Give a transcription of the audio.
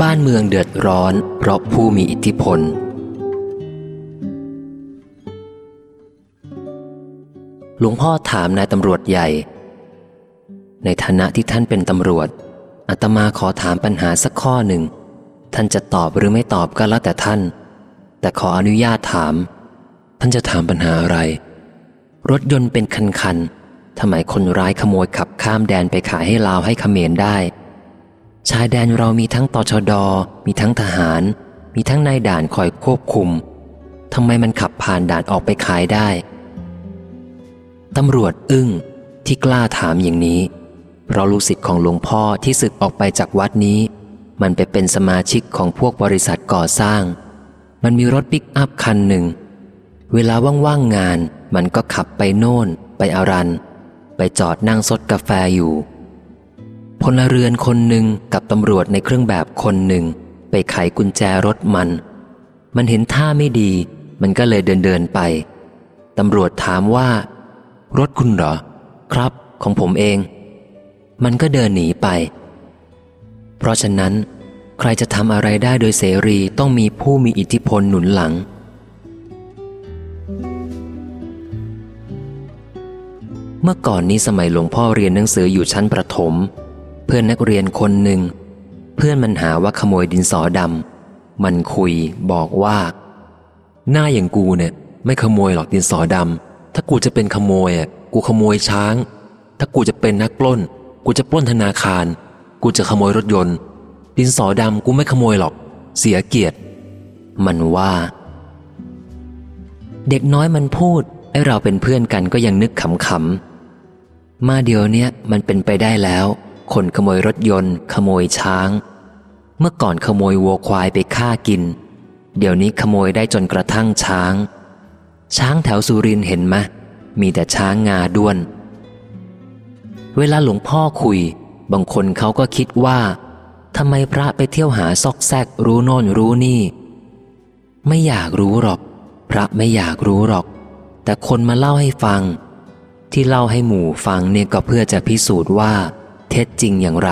บ้านเมืองเดือดร้อน เพราะผู้มีอิทธิพล หลวงพ่อถามนายตำรวจใหญ่ ในฐานะที่ท่านเป็นตำรวจอาตมาขอถามปัญหาสักข้อหนึ่ง ท่านจะตอบหรือไม่ตอบก็แล้วแต่ท่าน แต่ขออนุญาตถาม ท่านจะถามปัญหาอะไร รถยนต์เป็นคันๆ ทำไมคนร้ายขโมยขับข้ามแดนไปขายให้ลาวให้เขมรได้ ชายแดนเรามีทั้งตชด มีทั้งทหาร มีทั้งนายด่านคอยควบคุมทำไมมันขับผ่านด่านออกไปขายได้ตำรวจอึ้งที่กล้าถามอย่างนี้ เพราะลูกศิษย์ของหลวงพ่อที่ศึกออกไปจากวัดนี้ มันไปเป็นสมาชิกของพวกบริษัทก่อสร้าง มันมีรถปิกอัพคันหนึ่ง เวลาว่างๆงาน มันก็ขับไปโน่น ไปอารัน ไปจอดนั่งซดกาแฟอยู่ พลเรือนคนหนึ่งกับตำรวจในเครื่องแบบคนหนึ่ง ไปไขกุญแจรถมัน มันเห็นท่าไม่ดี มันก็เลยเดินเดินไป ตำรวจถามว่า รถคุณเหรอ ครับ ของผมเอง มันก็เดินหนีไป เพราะฉะนั้น ใครจะทำอะไรได้โดยเสรีต้องมีผู้มีอิทธิพลหนุนหลัง เมื่อก่อนนี้สมัยหลวงพ่อเรียนหนังสืออยู่ชั้นประถม เพื่อนนักเรียนคนหนึ่ง เพื่อนมันหาว่าขโมยดินสอดำมันคุยบอกว่า หน้าอย่างกูเนี่ย ไม่ขโมยหรอกดินสอดำถ้ากูจะเป็นขโมยอะกูขโมยช้าง ถ้ากูจะเป็นนักปล้น กูจะปล้นธนาคาร กูจะขโมยรถยนต์ ดินสอดำกูไม่ขโมยหรอก เสียเกียรติ มันว่า เด็กน้อยมันพูดไอเราเป็นเพื่อนกันก็ยังนึกขำๆ มาเดียวเนี้ยมันเป็นไปได้แล้ว คนขโมยรถยนต์ ขโมยช้าง เมื่อก่อนขโมยวัวควายไปฆ่ากิน เดี๋ยวนี้ขโมยได้จนกระทั่งช้าง ช้างแถวสุรินเห็นไหมมีแต่ช้างงาด้วน เวลาหลวงพ่อคุย บางคนเขาก็คิดว่าทำไมพระไปเที่ยวหาซอกแซกรู้โน่นรู้นี่ ไม่อยากรู้หรอก พระไม่อยากรู้หรอก แต่คนมาเล่าให้ฟัง ที่เล่าให้หมู่ฟังเนี่ยก็เพื่อจะพิสูจน์ว่า เท็จจริงอย่างไร